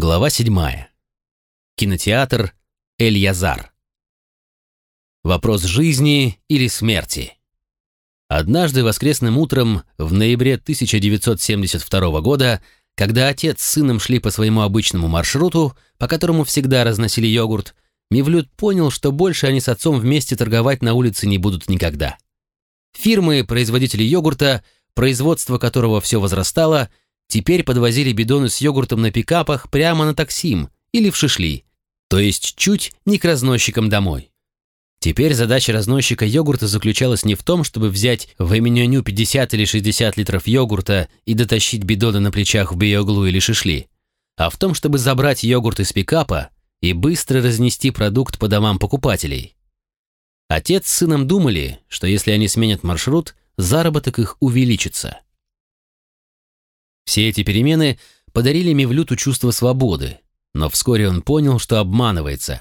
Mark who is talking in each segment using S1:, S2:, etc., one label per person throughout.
S1: Глава 7. Кинотеатр Эль-Язар. Вопрос жизни или смерти. Однажды воскресным утром в ноябре 1972 года, когда отец с сыном шли по своему обычному маршруту, по которому всегда разносили йогурт, Мивлют понял, что больше они с отцом вместе торговать на улице не будут никогда. Фирмы-производители йогурта, производство которого все возрастало, теперь подвозили бидоны с йогуртом на пикапах прямо на таксим или в Шишли, то есть чуть не к разносчикам домой. Теперь задача разносчика йогурта заключалась не в том, чтобы взять в Эминюню 50 или 60 литров йогурта и дотащить бидоны на плечах в Биоглу или Шишли, а в том, чтобы забрать йогурт из пикапа и быстро разнести продукт по домам покупателей. Отец с сыном думали, что если они сменят маршрут, заработок их увеличится. Все эти перемены подарили Мевлюту чувство свободы, но вскоре он понял, что обманывается.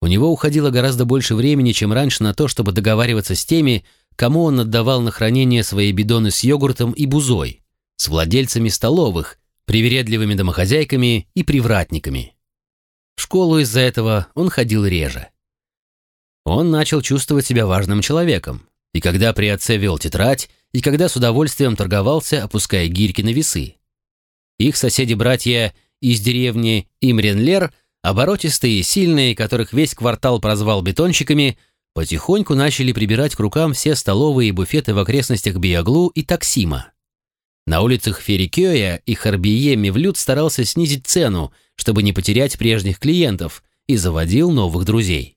S1: У него уходило гораздо больше времени, чем раньше на то, чтобы договариваться с теми, кому он отдавал на хранение свои бидоны с йогуртом и бузой, с владельцами столовых, привередливыми домохозяйками и привратниками. В школу из-за этого он ходил реже. Он начал чувствовать себя важным человеком, и когда при отце вел тетрадь, и когда с удовольствием торговался, опуская гирьки на весы. Их соседи-братья из деревни Имренлер, оборотистые и сильные, которых весь квартал прозвал бетонщиками, потихоньку начали прибирать к рукам все столовые и буфеты в окрестностях Биоглу и Таксима. На улицах Ферикёя и Харбие Мевлюд старался снизить цену, чтобы не потерять прежних клиентов, и заводил новых друзей.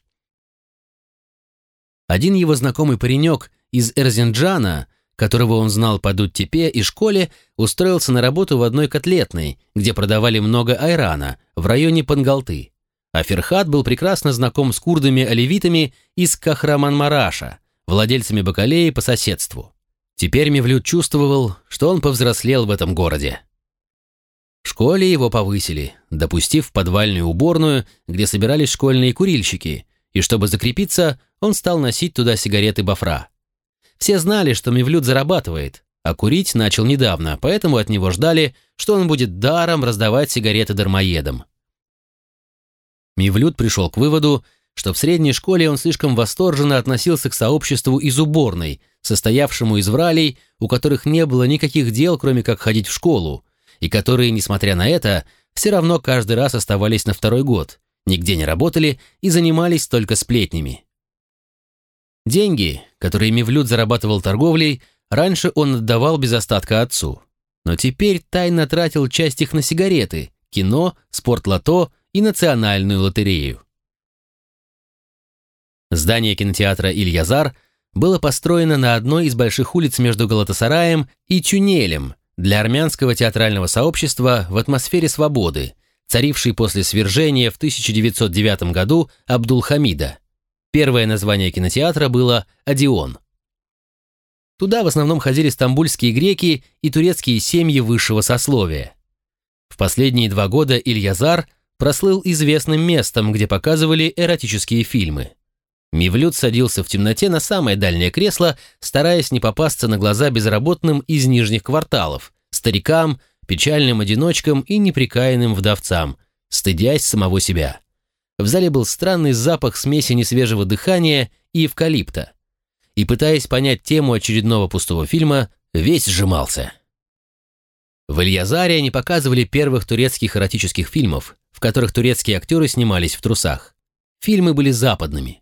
S1: Один его знакомый паренек из Эрзинджана – которого он знал по Дуттепе и школе, устроился на работу в одной котлетной, где продавали много айрана, в районе Пангалты. А Ферхат был прекрасно знаком с курдами-оливитами из Кахраман-Мараша, владельцами бакалеи по соседству. Теперь Мевлюд чувствовал, что он повзрослел в этом городе. В школе его повысили, допустив в подвальную уборную, где собирались школьные курильщики, и чтобы закрепиться, он стал носить туда сигареты Бафра. Все знали, что Мевлюд зарабатывает, а курить начал недавно, поэтому от него ждали, что он будет даром раздавать сигареты дармоедам. Мевлюд пришел к выводу, что в средней школе он слишком восторженно относился к сообществу из уборной, состоявшему из вралей, у которых не было никаких дел, кроме как ходить в школу, и которые, несмотря на это, все равно каждый раз оставались на второй год, нигде не работали и занимались только сплетнями. Деньги, которые Мивлют зарабатывал торговлей, раньше он отдавал без остатка отцу. Но теперь тайно тратил часть их на сигареты, кино, спортлото и национальную лотерею. Здание кинотеатра «Ильязар» было построено на одной из больших улиц между Галатасараем и Тюнелем для армянского театрального сообщества в атмосфере свободы, царившей после свержения в 1909 году Абдул-Хамида. Первое название кинотеатра было «Одион». Туда в основном ходили стамбульские греки и турецкие семьи высшего сословия. В последние два года Ильязар прослыл известным местом, где показывали эротические фильмы. Мивлют садился в темноте на самое дальнее кресло, стараясь не попасться на глаза безработным из нижних кварталов, старикам, печальным одиночкам и неприкаянным вдовцам, стыдясь самого себя. В зале был странный запах смеси несвежего дыхания и эвкалипта. И пытаясь понять тему очередного пустого фильма, весь сжимался. В Ильязаре не показывали первых турецких эротических фильмов, в которых турецкие актеры снимались в трусах. Фильмы были западными.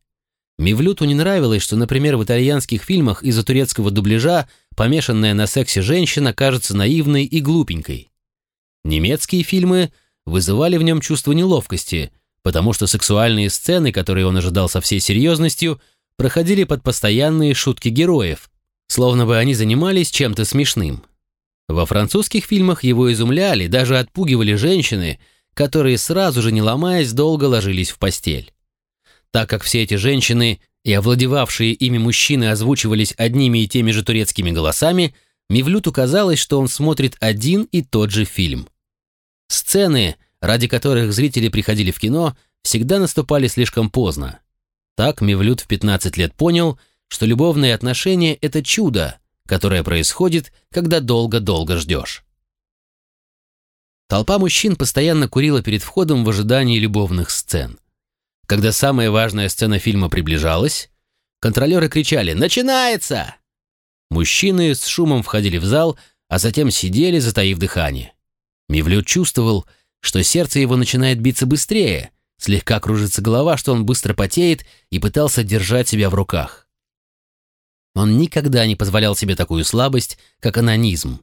S1: Мивлюту не нравилось, что, например, в итальянских фильмах из-за турецкого дубляжа помешанная на сексе женщина кажется наивной и глупенькой. Немецкие фильмы вызывали в нем чувство неловкости – потому что сексуальные сцены, которые он ожидал со всей серьезностью, проходили под постоянные шутки героев, словно бы они занимались чем-то смешным. Во французских фильмах его изумляли, даже отпугивали женщины, которые сразу же, не ломаясь, долго ложились в постель. Так как все эти женщины и овладевавшие ими мужчины озвучивались одними и теми же турецкими голосами, Мивлюту казалось, что он смотрит один и тот же фильм. Сцены – ради которых зрители приходили в кино, всегда наступали слишком поздно. Так Мевлюд в 15 лет понял, что любовные отношения – это чудо, которое происходит, когда долго-долго ждешь. толпа мужчин постоянно курила перед входом в ожидании любовных сцен. Когда самая важная сцена фильма приближалась, контролеры кричали «Начинается!». Мужчины с шумом входили в зал, а затем сидели, затаив дыхание. Мивлют чувствовал, что сердце его начинает биться быстрее, слегка кружится голова, что он быстро потеет и пытался держать себя в руках. Он никогда не позволял себе такую слабость, как анонизм.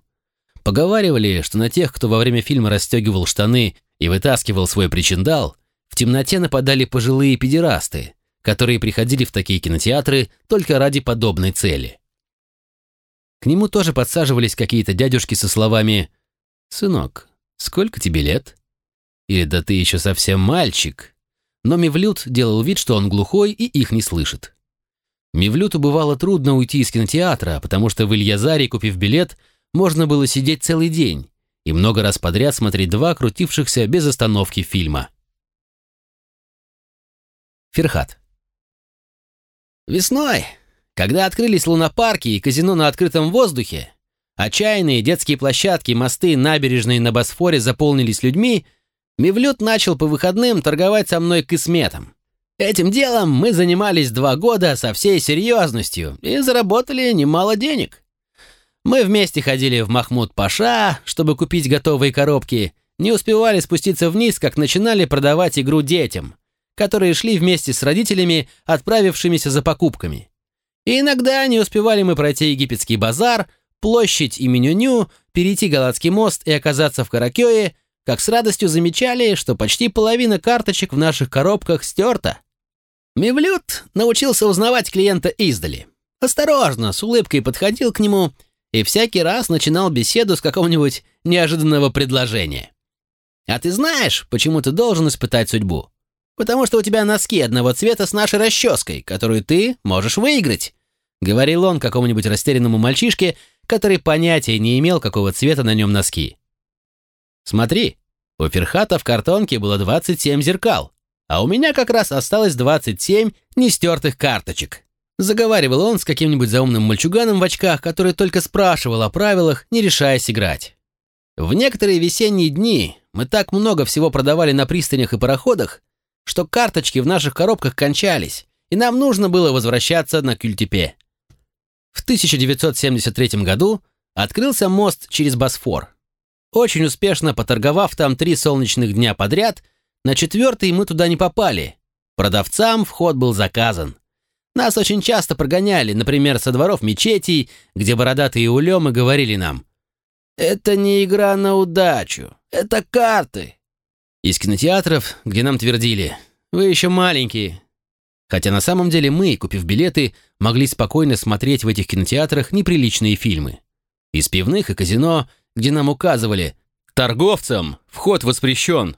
S1: Поговаривали, что на тех, кто во время фильма расстегивал штаны и вытаскивал свой причиндал, в темноте нападали пожилые педерасты, которые приходили в такие кинотеатры только ради подобной цели. К нему тоже подсаживались какие-то дядюшки со словами «Сынок, сколько тебе лет?» Или «Да ты еще совсем мальчик». Но Мивлют делал вид, что он глухой и их не слышит. Мивлюту бывало трудно уйти из кинотеатра, потому что в Ильязаре, купив билет, можно было сидеть целый день и много раз подряд смотреть два крутившихся без остановки фильма. Ферхат. Весной, когда открылись лунопарки и казино на открытом воздухе, отчаянные детские площадки, мосты, набережные на Босфоре заполнились людьми, Мивлют начал по выходным торговать со мной кисметом. Этим делом мы занимались два года со всей серьезностью и заработали немало денег. Мы вместе ходили в Махмуд-Паша, чтобы купить готовые коробки, не успевали спуститься вниз, как начинали продавать игру детям, которые шли вместе с родителями, отправившимися за покупками. И иногда не успевали мы пройти египетский базар, площадь и Менюню, перейти Галатский мост и оказаться в Каракёе, как с радостью замечали, что почти половина карточек в наших коробках стерта. Мивлют научился узнавать клиента издали. Осторожно, с улыбкой подходил к нему и всякий раз начинал беседу с какого-нибудь неожиданного предложения. «А ты знаешь, почему ты должен испытать судьбу? Потому что у тебя носки одного цвета с нашей расческой, которую ты можешь выиграть», — говорил он какому-нибудь растерянному мальчишке, который понятия не имел, какого цвета на нем носки. «Смотри, у Ферхата в картонке было 27 зеркал, а у меня как раз осталось 27 нестертых карточек. Заговаривал он с каким-нибудь заумным мальчуганом в очках, который только спрашивал о правилах, не решаясь играть. В некоторые весенние дни мы так много всего продавали на пристанях и пароходах, что карточки в наших коробках кончались, и нам нужно было возвращаться на Кюльтепе. В 1973 году открылся мост через Босфор. Очень успешно поторговав там три солнечных дня подряд, на четвертый мы туда не попали. Продавцам вход был заказан. Нас очень часто прогоняли, например, со дворов мечетей, где бородатые улемы говорили нам «Это не игра на удачу, это карты». Из кинотеатров, где нам твердили «Вы еще маленькие». Хотя на самом деле мы, купив билеты, могли спокойно смотреть в этих кинотеатрах неприличные фильмы. Из пивных и казино, где нам указывали «Торговцам вход воспрещен».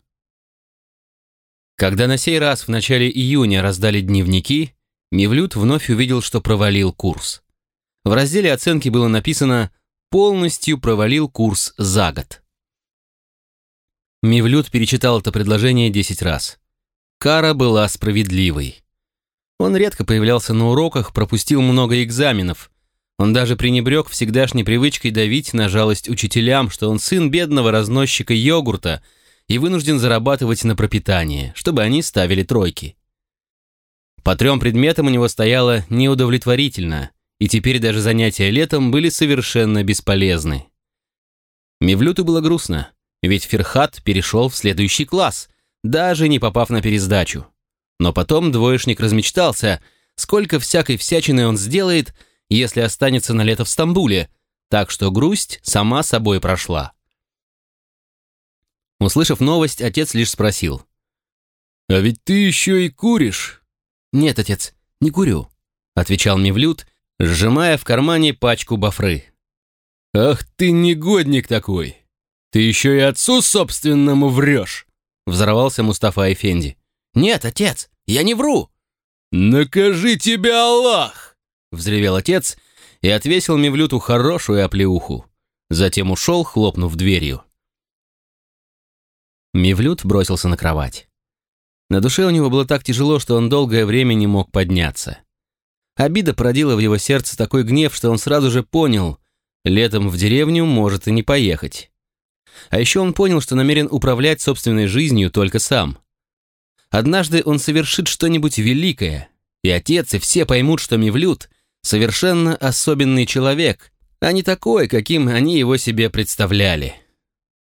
S1: Когда на сей раз в начале июня раздали дневники, Мивлют вновь увидел, что провалил курс. В разделе оценки было написано «полностью провалил курс за год». Мивлют перечитал это предложение 10 раз. Кара была справедливой. Он редко появлялся на уроках, пропустил много экзаменов. Он даже пренебрег всегдашней привычкой давить на жалость учителям, что он сын бедного разносчика йогурта и вынужден зарабатывать на пропитание, чтобы они ставили тройки. По трем предметам у него стояло неудовлетворительно, и теперь даже занятия летом были совершенно бесполезны. Мивлюту было грустно, ведь Ферхат перешел в следующий класс, даже не попав на пересдачу. Но потом двоечник размечтался, сколько всякой всячины он сделает, если останется на лето в Стамбуле, так что грусть сама собой прошла. Услышав новость, отец лишь спросил. «А ведь ты еще и куришь!» «Нет, отец, не курю», — отвечал Мивлют, сжимая в кармане пачку бафры. «Ах ты негодник такой! Ты еще и отцу собственному врешь!» — взорвался Мустафа Эфенди. «Нет, отец, я не вру!» «Накажи тебя, Аллах!» — взревел отец и отвесил Мивлюту хорошую оплеуху. Затем ушел, хлопнув дверью. Мивлют бросился на кровать. На душе у него было так тяжело, что он долгое время не мог подняться. Обида породила в его сердце такой гнев, что он сразу же понял, летом в деревню может и не поехать. А еще он понял, что намерен управлять собственной жизнью только сам. Однажды он совершит что-нибудь великое, и отец и все поймут, что Мивлют — совершенно особенный человек, а не такой, каким они его себе представляли.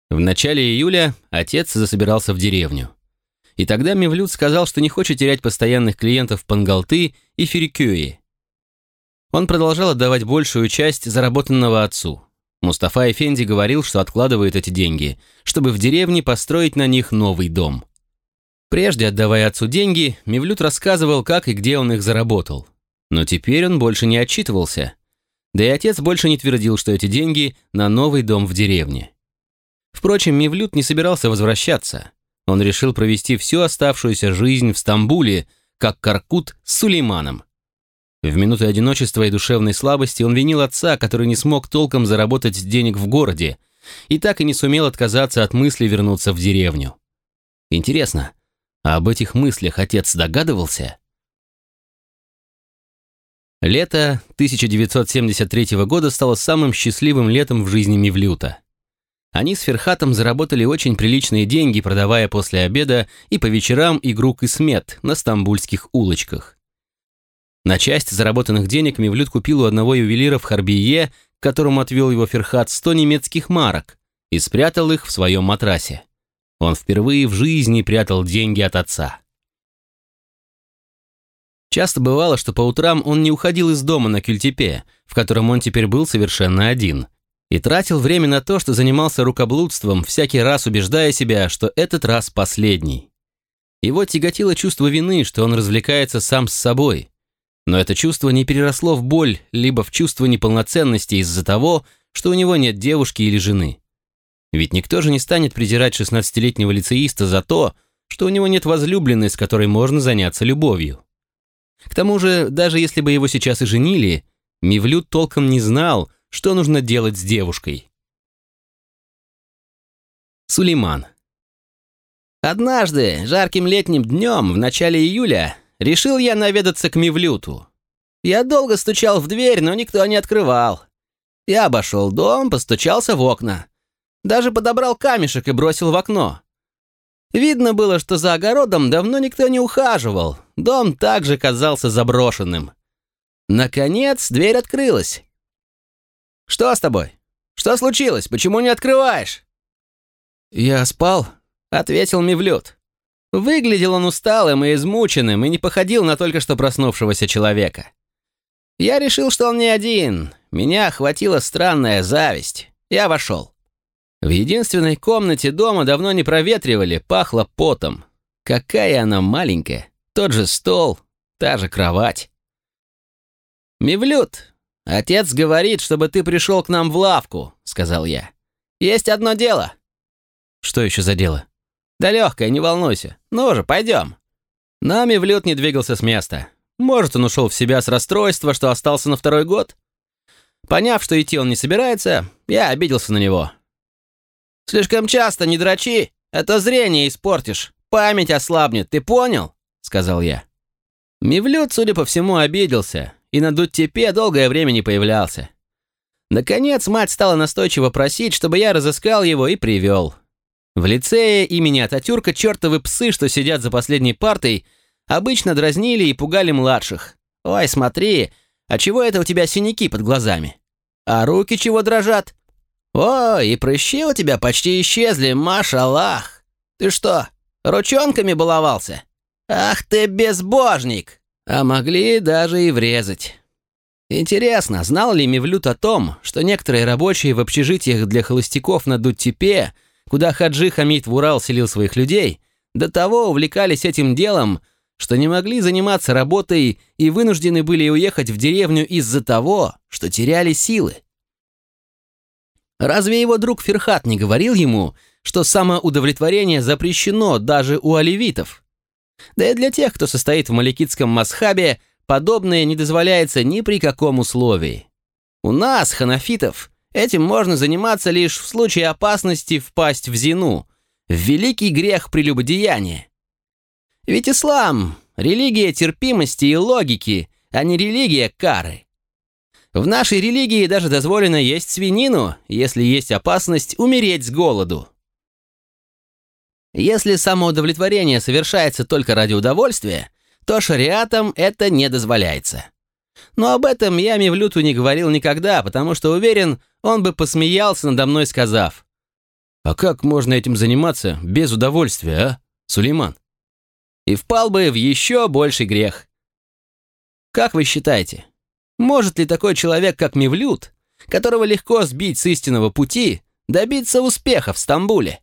S1: В начале июля отец засобирался в деревню. И тогда Мивлют сказал, что не хочет терять постоянных клиентов Пангалты и Ферикюи. Он продолжал отдавать большую часть заработанного отцу. Мустафа Эфенди говорил, что откладывает эти деньги, чтобы в деревне построить на них новый дом. Прежде, отдавая отцу деньги, Мивлют рассказывал, как и где он их заработал. Но теперь он больше не отчитывался. Да и отец больше не твердил, что эти деньги на новый дом в деревне. Впрочем, Мивлют не собирался возвращаться. Он решил провести всю оставшуюся жизнь в Стамбуле, как Каркут с Сулейманом. В минуты одиночества и душевной слабости он винил отца, который не смог толком заработать денег в городе, и так и не сумел отказаться от мысли вернуться в деревню. Интересно, а об этих мыслях отец догадывался? Лето 1973 года стало самым счастливым летом в жизни Мивлюта. Они с Ферхатом заработали очень приличные деньги, продавая после обеда и по вечерам игру «Кысмет» на стамбульских улочках. На часть заработанных денег Мивлют купил у одного ювелира в Харбие, к которому отвел его Ферхат 100 немецких марок и спрятал их в своем матрасе. Он впервые в жизни прятал деньги от отца. Часто бывало, что по утрам он не уходил из дома на Кюльтепе, в котором он теперь был совершенно один, и тратил время на то, что занимался рукоблудством, всякий раз убеждая себя, что этот раз последний. Его тяготило чувство вины, что он развлекается сам с собой. Но это чувство не переросло в боль, либо в чувство неполноценности из-за того, что у него нет девушки или жены. Ведь никто же не станет презирать 16-летнего лицеиста за то, что у него нет возлюбленной, с которой можно заняться любовью. К тому же, даже если бы его сейчас и женили, Мивлют толком не знал, что нужно делать с девушкой. Сулейман. Однажды, жарким летним днем, в начале июля, решил я наведаться к Мивлюту. Я долго стучал в дверь, но никто не открывал. Я обошел дом, постучался в окна. Даже подобрал камешек и бросил в окно. Видно было, что за огородом давно никто не ухаживал. Дом также казался заброшенным. Наконец, дверь открылась. «Что с тобой? Что случилось? Почему не открываешь?» «Я спал», — ответил Мивлют. Выглядел он усталым и измученным и не походил на только что проснувшегося человека. Я решил, что он не один. Меня охватила странная зависть. Я вошел. В единственной комнате дома давно не проветривали, пахло потом. Какая она маленькая. Тот же стол, та же кровать. «Мивлют, отец говорит, чтобы ты пришел к нам в лавку», — сказал я. «Есть одно дело». «Что еще за дело?» «Да легкое, не волнуйся. Ну же, пойдем». Но Мивлют не двигался с места. Может, он ушел в себя с расстройства, что остался на второй год? Поняв, что идти он не собирается, я обиделся на него. Слишком часто не дрочи, это зрение испортишь, память ослабнет, ты понял?» — сказал я. Мивлют, судя по всему, обиделся, и на Дуттепе долгое время не появлялся. Наконец, мать стала настойчиво просить, чтобы я разыскал его и привел. В лицее имени Ататюрка чертовы псы, что сидят за последней партой, обычно дразнили и пугали младших. «Ой, смотри, а чего это у тебя синяки под глазами? А руки чего дрожат? «О, и прыщи у тебя почти исчезли, машаллах! Ты что, ручонками баловался? Ах ты безбожник! А могли даже и врезать!» Интересно, знал ли Мевлют о том, что некоторые рабочие в общежитиях для холостяков на Дуттепе, куда Хаджи Хамид в Урал селил своих людей, до того увлекались этим делом, что не могли заниматься работой и вынуждены были уехать в деревню из-за того, что теряли силы? Разве его друг Ферхат не говорил ему, что самоудовлетворение запрещено даже у оливитов? Да и для тех, кто состоит в маликитском масхабе, подобное не дозволяется ни при каком условии. У нас, ханафитов, этим можно заниматься лишь в случае опасности впасть в зину, в великий грех прелюбодеяния. Ведь ислам – религия терпимости и логики, а не религия кары. В нашей религии даже дозволено есть свинину, если есть опасность умереть с голоду. Если самоудовлетворение совершается только ради удовольствия, то шариатом это не дозволяется. Но об этом я Мевлюту не говорил никогда, потому что уверен, он бы посмеялся надо мной, сказав, «А как можно этим заниматься без удовольствия, а, Сулейман?» И впал бы в еще больший грех. Как вы считаете, может ли такой человек, как Мевлют, которого легко сбить с истинного пути, добиться успеха в Стамбуле?